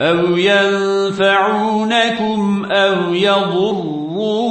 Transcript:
أو ينفعونكم أو يضرون